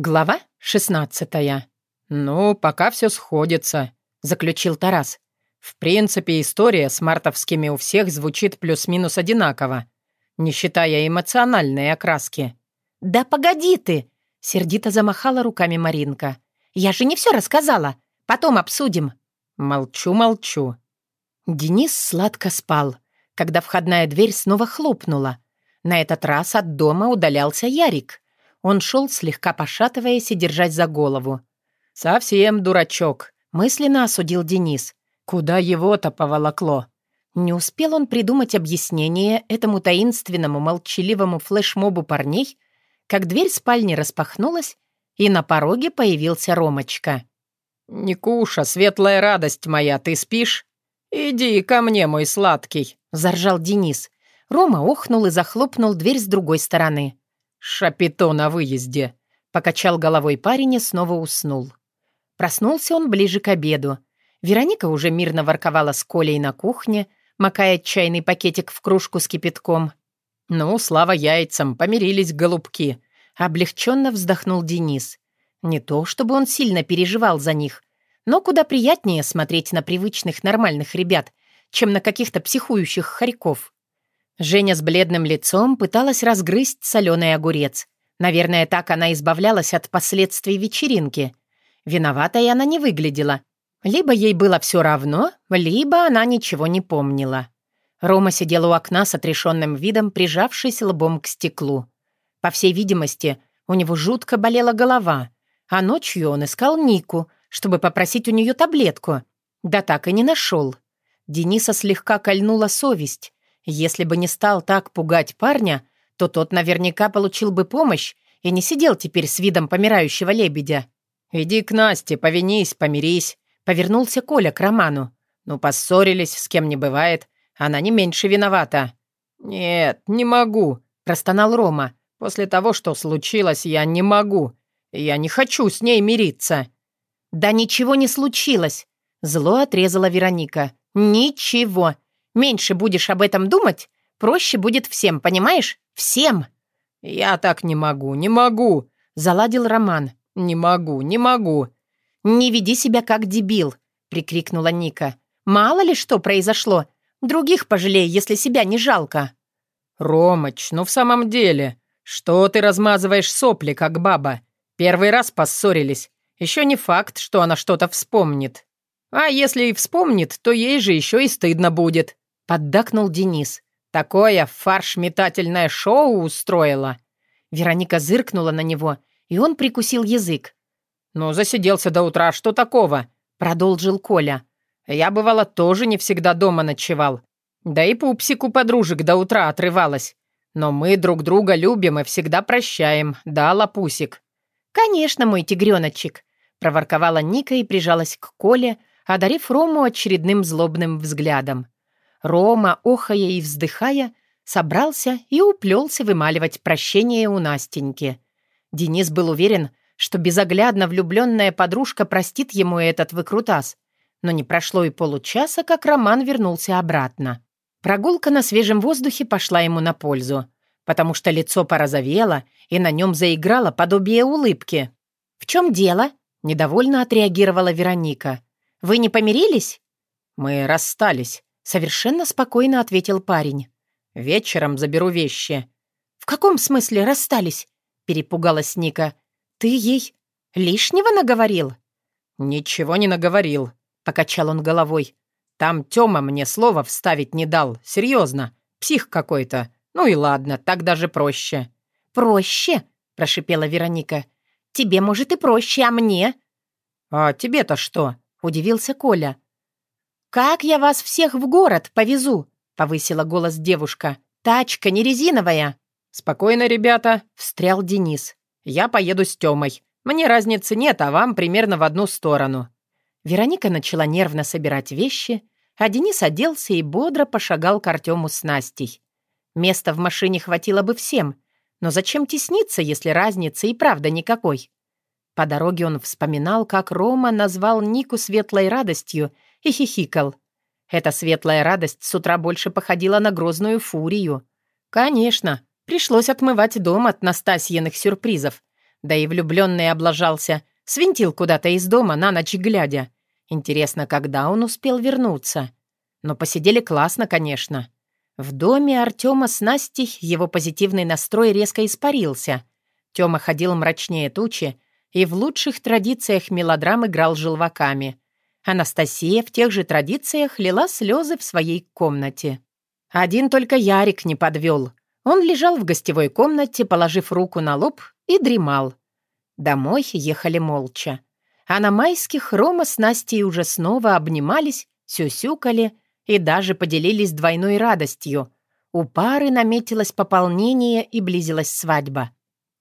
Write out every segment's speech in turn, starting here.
Глава шестнадцатая. «Ну, пока все сходится», — заключил Тарас. «В принципе, история с мартовскими у всех звучит плюс-минус одинаково, не считая эмоциональной окраски». «Да погоди ты!» — сердито замахала руками Маринка. «Я же не все рассказала. Потом обсудим». «Молчу, молчу». Денис сладко спал, когда входная дверь снова хлопнула. На этот раз от дома удалялся Ярик — он шел, слегка пошатываясь и держась за голову. «Совсем дурачок», — мысленно осудил Денис. «Куда его-то поволокло?» Не успел он придумать объяснение этому таинственному молчаливому флешмобу парней, как дверь спальни распахнулась, и на пороге появился Ромочка. «Никуша, светлая радость моя, ты спишь? Иди ко мне, мой сладкий», — заржал Денис. Рома охнул и захлопнул дверь с другой стороны. «Шапито на выезде!» — покачал головой парень и снова уснул. Проснулся он ближе к обеду. Вероника уже мирно ворковала с Колей на кухне, макая чайный пакетик в кружку с кипятком. «Ну, слава яйцам, помирились голубки!» — облегченно вздохнул Денис. Не то, чтобы он сильно переживал за них, но куда приятнее смотреть на привычных нормальных ребят, чем на каких-то психующих хорьков. Женя с бледным лицом пыталась разгрызть соленый огурец. Наверное, так она избавлялась от последствий вечеринки. Виноватой она не выглядела. Либо ей было все равно, либо она ничего не помнила. Рома сидел у окна с отрешенным видом, прижавшись лбом к стеклу. По всей видимости, у него жутко болела голова, а ночью он искал Нику, чтобы попросить у нее таблетку. Да так и не нашел. Дениса слегка кольнула совесть. Если бы не стал так пугать парня, то тот наверняка получил бы помощь и не сидел теперь с видом помирающего лебедя. «Иди к Насте, повинись, помирись», — повернулся Коля к Роману. «Ну, поссорились, с кем не бывает. Она не меньше виновата». «Нет, не могу», — простонал Рома. «После того, что случилось, я не могу. Я не хочу с ней мириться». «Да ничего не случилось», — зло отрезала Вероника. «Ничего. Меньше будешь об этом думать, проще будет всем, понимаешь? Всем!» «Я так не могу, не могу!» — заладил Роман. «Не могу, не могу!» «Не веди себя как дебил!» — прикрикнула Ника. «Мало ли что произошло. Других пожалей, если себя не жалко». «Ромыч, ну в самом деле, что ты размазываешь сопли, как баба? Первый раз поссорились. Еще не факт, что она что-то вспомнит. А если и вспомнит, то ей же еще и стыдно будет. Поддакнул Денис. «Такое фарш-метательное шоу устроила!» Вероника зыркнула на него, и он прикусил язык. «Ну, засиделся до утра, что такого?» Продолжил Коля. «Я, бывало, тоже не всегда дома ночевал. Да и пупсику подружек до утра отрывалась. Но мы друг друга любим и всегда прощаем, да, лапусик?» «Конечно, мой тигреночек», — проворковала Ника и прижалась к Коле, одарив Рому очередным злобным взглядом. Рома, охая и вздыхая, собрался и уплелся вымаливать прощение у Настеньки. Денис был уверен, что безоглядно влюбленная подружка простит ему этот выкрутас. Но не прошло и получаса, как Роман вернулся обратно. Прогулка на свежем воздухе пошла ему на пользу, потому что лицо порозовело, и на нем заиграло подобие улыбки. «В чем дело?» — недовольно отреагировала Вероника. «Вы не помирились?» «Мы расстались», Совершенно спокойно ответил парень. «Вечером заберу вещи». «В каком смысле расстались?» Перепугалась Ника. «Ты ей лишнего наговорил?» «Ничего не наговорил», — покачал он головой. «Там Тёма мне слова вставить не дал. Серьезно. Псих какой-то. Ну и ладно, так даже проще». «Проще?» — прошипела Вероника. «Тебе, может, и проще, а мне?» «А тебе-то что?» — удивился Коля. «Как я вас всех в город повезу?» — повысила голос девушка. «Тачка не резиновая». «Спокойно, ребята», — встрял Денис. «Я поеду с Тёмой. Мне разницы нет, а вам примерно в одну сторону». Вероника начала нервно собирать вещи, а Денис оделся и бодро пошагал к Артему с Настей. Места в машине хватило бы всем, но зачем тесниться, если разницы и правда никакой? По дороге он вспоминал, как Рома назвал Нику светлой радостью — и хихикал. Эта светлая радость с утра больше походила на грозную фурию. Конечно, пришлось отмывать дом от Настасьиных сюрпризов. Да и влюбленный облажался, свинтил куда-то из дома на ночь глядя. Интересно, когда он успел вернуться? Но посидели классно, конечно. В доме Артема с Настей его позитивный настрой резко испарился. Тёма ходил мрачнее тучи и в лучших традициях мелодрам играл желваками. Анастасия в тех же традициях лила слезы в своей комнате. Один только Ярик не подвел. Он лежал в гостевой комнате, положив руку на лоб, и дремал. Домой ехали молча. А на майских Рома с Настей уже снова обнимались, сюсюкали и даже поделились двойной радостью. У пары наметилось пополнение и близилась свадьба.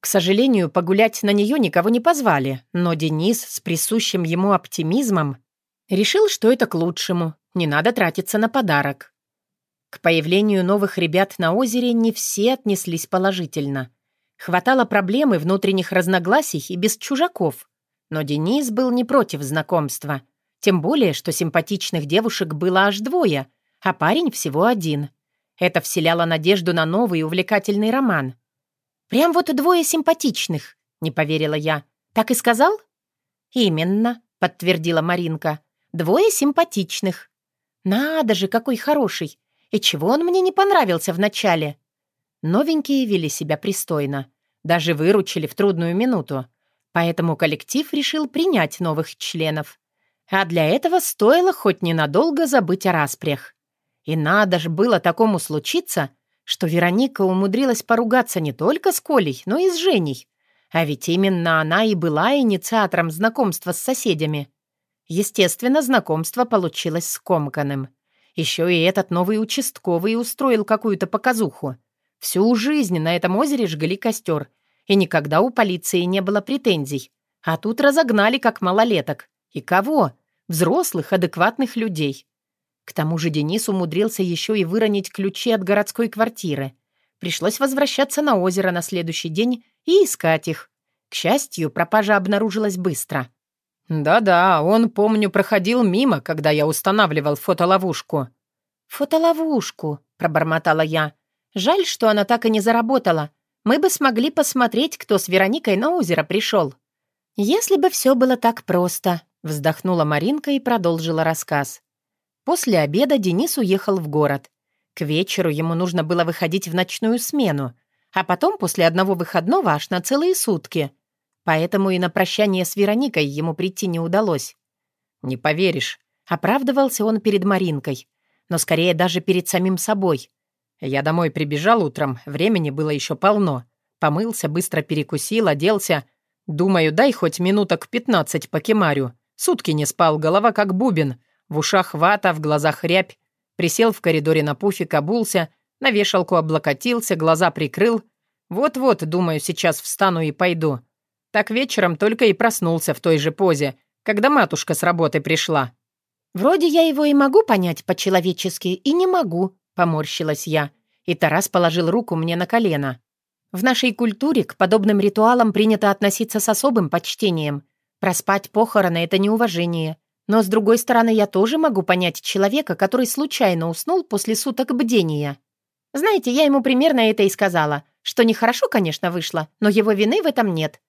К сожалению, погулять на нее никого не позвали, но Денис с присущим ему оптимизмом решил, что это к лучшему, не надо тратиться на подарок. К появлению новых ребят на озере не все отнеслись положительно. Хватало проблем и внутренних разногласий и без чужаков. Но Денис был не против знакомства — тем более, что симпатичных девушек было аж двое, а парень всего один. Это вселяло надежду на новый увлекательный роман. «Прям вот двое симпатичных», — не поверила я. «Так и сказал?» «Именно», — подтвердила Маринка. «Двое симпатичных». «Надо же, какой хороший! И чего он мне не понравился вначале?» Новенькие вели себя пристойно. Даже выручили в трудную минуту. Поэтому коллектив решил принять новых членов. А для этого стоило хоть ненадолго забыть о распрях. И надо ж было такому случиться, что Вероника умудрилась поругаться не только с Колей, но и с Женей. А ведь именно она и была инициатором знакомства с соседями. Естественно, знакомство получилось скомканным. Еще и этот новый участковый устроил какую-то показуху. Всю жизнь на этом озере жгли костер, и никогда у полиции не было претензий. А тут разогнали как малолеток. И кого? Взрослых, адекватных людей. К тому же Денис умудрился еще и выронить ключи от городской квартиры. Пришлось возвращаться на озеро на следующий день и искать их. К счастью, пропажа обнаружилась быстро. «Да-да, он, помню, проходил мимо, когда я устанавливал фотоловушку». «Фотоловушку», — пробормотала я. «Жаль, что она так и не заработала. Мы бы смогли посмотреть, кто с Вероникой на озеро пришел». «Если бы все было так просто», Вздохнула Маринка и продолжила рассказ. После обеда Денис уехал в город. К вечеру ему нужно было выходить в ночную смену, а потом после одного выходного аж на целые сутки. Поэтому и на прощание с Вероникой ему прийти не удалось. «Не поверишь», — оправдывался он перед Маринкой, но скорее даже перед самим собой. Я домой прибежал утром, времени было еще полно. Помылся, быстро перекусил, оделся. Думаю, дай хоть минуток пятнадцать по кемарю. Сутки не спал, голова как бубен, в ушах вата, в глазах рябь. Присел в коридоре на пуфик, обулся, на вешалку облокотился, глаза прикрыл. Вот-вот, думаю, сейчас встану и пойду. Так вечером только и проснулся в той же позе, когда матушка с работы пришла. «Вроде я его и могу понять по-человечески, и не могу», — поморщилась я. И Тарас положил руку мне на колено. В нашей культуре к подобным ритуалам принято относиться с особым почтением — Проспать похороны — это неуважение. Но, с другой стороны, я тоже могу понять человека, который случайно уснул после суток бдения. Знаете, я ему примерно это и сказала, что нехорошо, конечно, вышло, но его вины в этом нет.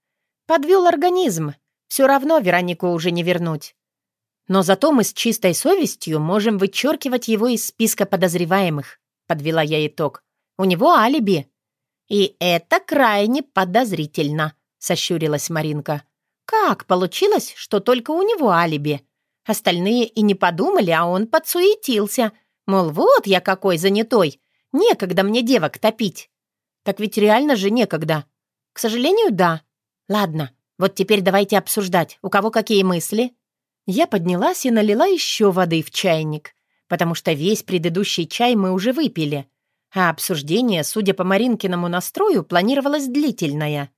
Подвел организм. Все равно Веронику уже не вернуть. Но зато мы с чистой совестью можем вычеркивать его из списка подозреваемых, подвела я итог. У него алиби. И это крайне подозрительно, сощурилась Маринка. Как получилось, что только у него алиби? Остальные и не подумали, а он подсуетился. Мол, вот я какой занятой. Некогда мне девок топить. Так ведь реально же некогда. К сожалению, да. Ладно, вот теперь давайте обсуждать, у кого какие мысли. Я поднялась и налила еще воды в чайник, потому что весь предыдущий чай мы уже выпили, а обсуждение, судя по Маринкиному настрою, планировалось длительное.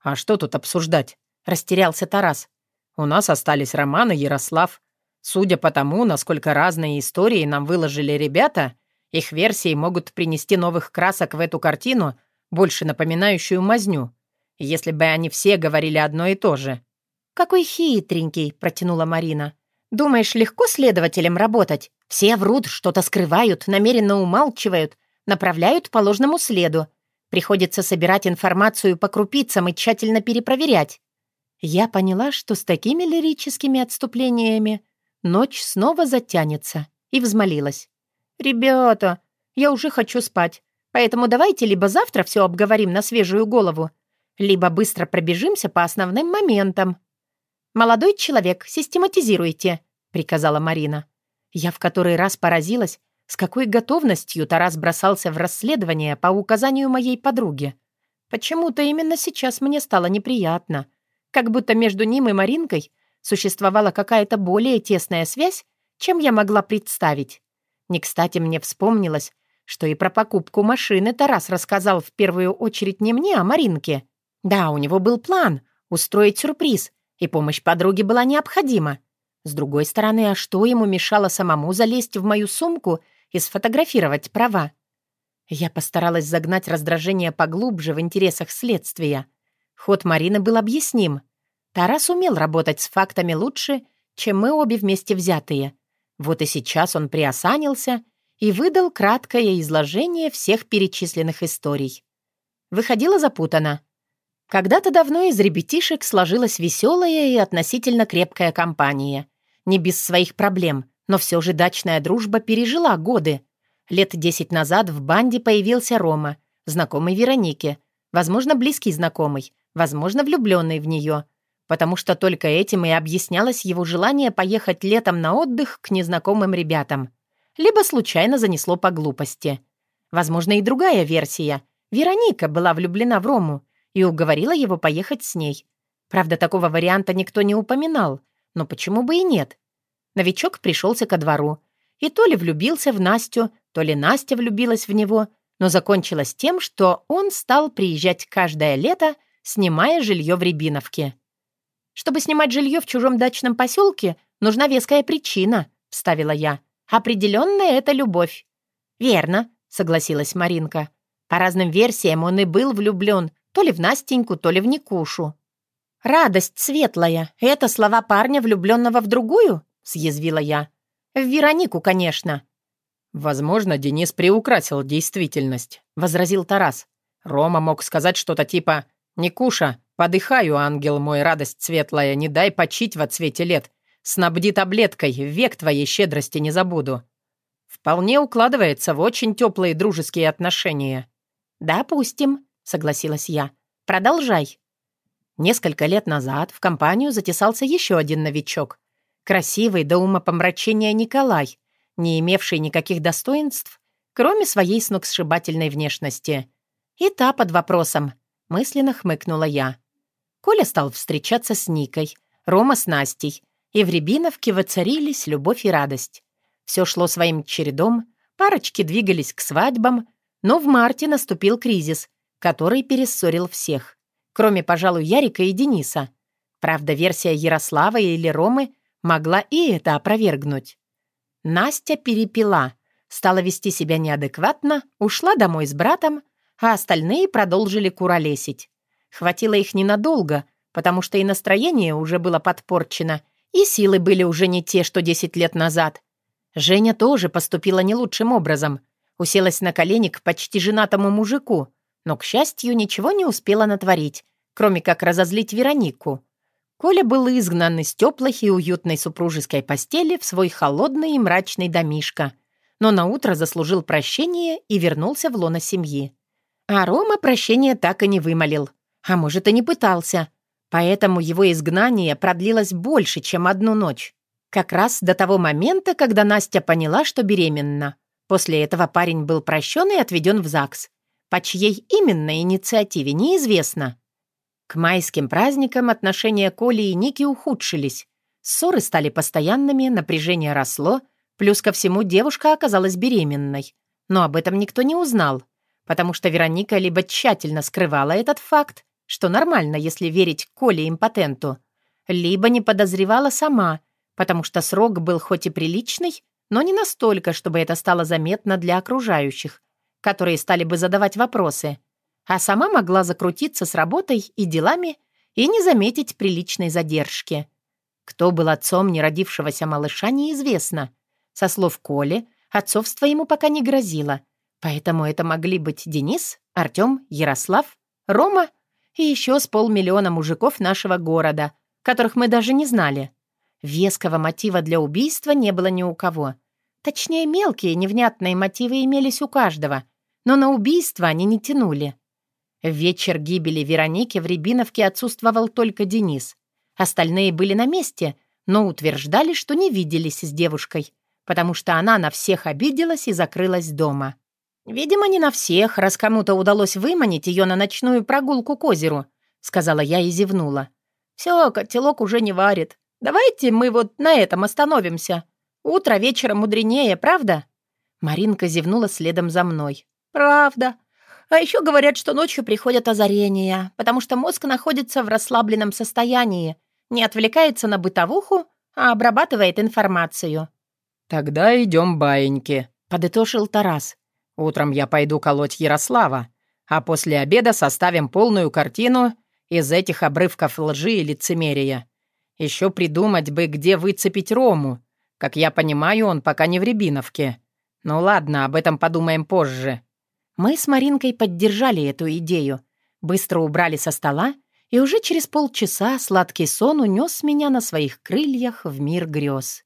«А что тут обсуждать?» растерялся Тарас. «У нас остались Роман и Ярослав. Судя по тому, насколько разные истории нам выложили ребята, их версии могут принести новых красок в эту картину, больше напоминающую мазню, если бы они все говорили одно и то же». «Какой хитренький», — протянула Марина. «Думаешь, легко следователям работать? Все врут, что-то скрывают, намеренно умалчивают, направляют по ложному следу. Приходится собирать информацию по крупицам и тщательно перепроверять. Я поняла, что с такими лирическими отступлениями ночь снова затянется, и взмолилась. «Ребята, я уже хочу спать, поэтому давайте либо завтра все обговорим на свежую голову, либо быстро пробежимся по основным моментам». «Молодой человек, систематизируйте», — приказала Марина. Я в который раз поразилась, с какой готовностью Тарас бросался в расследование по указанию моей подруги. Почему-то именно сейчас мне стало неприятно — как будто между ним и Маринкой существовала какая-то более тесная связь, чем я могла представить. Не кстати мне вспомнилось, что и про покупку машины Тарас рассказал в первую очередь не мне, а Маринке. Да, у него был план — устроить сюрприз, и помощь подруги была необходима. С другой стороны, а что ему мешало самому залезть в мою сумку и сфотографировать права? Я постаралась загнать раздражение поглубже в интересах следствия — Ход Марины был объясним. Тарас умел работать с фактами лучше, чем мы обе вместе взятые. Вот и сейчас он приосанился и выдал краткое изложение всех перечисленных историй. Выходило запутанно. Когда-то давно из ребятишек сложилась веселая и относительно крепкая компания. Не без своих проблем, но все же дачная дружба пережила годы. Лет десять назад в банде появился Рома, знакомый Веронике, возможно, близкий знакомый, возможно, влюбленный в нее, потому что только этим и объяснялось его желание поехать летом на отдых к незнакомым ребятам. Либо случайно занесло по глупости. Возможно, и другая версия. Вероника была влюблена в Рому и уговорила его поехать с ней. Правда, такого варианта никто не упоминал, но почему бы и нет? Новичок пришелся ко двору и то ли влюбился в Настю, то ли Настя влюбилась в него, но закончилось тем, что он стал приезжать каждое лето снимая жилье в Рябиновке. «Чтобы снимать жилье в чужом дачном поселке, нужна веская причина», — вставила я. «Определенная это любовь». «Верно», — согласилась Маринка. По разным версиям он и был влюблен то ли в Настеньку, то ли в Никушу. «Радость светлая — это слова парня, влюбленного в другую?» — съязвила я. «В Веронику, конечно». «Возможно, Денис приукрасил действительность», — возразил Тарас. Рома мог сказать что-то типа «Никуша, подыхаю, ангел мой, радость светлая, не дай почить во цвете лет. Снабди таблеткой, век твоей щедрости не забуду». Вполне укладывается в очень теплые дружеские отношения. «Допустим», — согласилась я. «Продолжай». Несколько лет назад в компанию затесался еще один новичок. Красивый до умопомрачения Николай, не имевший никаких достоинств, кроме своей сногсшибательной внешности. И та под вопросом — мысленно хмыкнула я. Коля стал встречаться с Никой, Рома с Настей, и в Рябиновке воцарились любовь и радость. Все шло своим чередом, парочки двигались к свадьбам, но в марте наступил кризис, который перессорил всех, кроме, пожалуй, Ярика и Дениса. Правда, версия Ярослава или Ромы могла и это опровергнуть. Настя перепила, стала вести себя неадекватно, ушла домой с братом, а остальные продолжили куролесить. Хватило их ненадолго, потому что и настроение уже было подпорчено, и силы были уже не те, что 10 лет назад. Женя тоже поступила не лучшим образом. Уселась на колени к почти женатому мужику, но, к счастью, ничего не успела натворить, кроме как разозлить Веронику. Коля был изгнан из теплой и уютной супружеской постели в свой холодный и мрачный домишко, но наутро заслужил прощение и вернулся в лоно семьи. А Рома прощения так и не вымолил. А может, и не пытался. Поэтому его изгнание продлилось больше, чем одну ночь. Как раз до того момента, когда Настя поняла, что беременна. После этого парень был прощен и отведен в ЗАГС. По чьей именно инициативе, неизвестно. К майским праздникам отношения Коли и Ники ухудшились. Ссоры стали постоянными, напряжение росло, плюс ко всему девушка оказалась беременной. Но об этом никто не узнал потому что Вероника либо тщательно скрывала этот факт, что нормально, если верить Коле-импотенту, либо не подозревала сама, потому что срок был хоть и приличный, но не настолько, чтобы это стало заметно для окружающих, которые стали бы задавать вопросы, а сама могла закрутиться с работой и делами и не заметить приличной задержки. Кто был отцом неродившегося малыша, неизвестно. Со слов Коли, отцовство ему пока не грозило — Поэтому это могли быть Денис, Артем, Ярослав, Рома и еще с полмиллиона мужиков нашего города, которых мы даже не знали. Веского мотива для убийства не было ни у кого. Точнее, мелкие невнятные мотивы имелись у каждого, но на убийство они не тянули. В вечер гибели Вероники в Рябиновке отсутствовал только Денис. Остальные были на месте, но утверждали, что не виделись с девушкой, потому что она на всех обиделась и закрылась дома. «Видимо, не на всех, раз кому-то удалось выманить ее на ночную прогулку к озеру», — сказала я и зевнула. «Все, котелок уже не варит. Давайте мы вот на этом остановимся. Утро вечера мудренее, правда?» Маринка зевнула следом за мной. «Правда. А еще говорят, что ночью приходят озарения, потому что мозг находится в расслабленном состоянии, не отвлекается на бытовуху, а обрабатывает информацию». «Тогда идем баиньки», — подытожил Тарас. Утром я пойду колоть Ярослава, а после обеда составим полную картину из этих обрывков лжи и лицемерия. Еще придумать бы, где выцепить Рому. Как я понимаю, он пока не в Рябиновке. Ну ладно, об этом подумаем позже». Мы с Маринкой поддержали эту идею. Быстро убрали со стола, и уже через полчаса сладкий сон унес меня на своих крыльях в мир грез.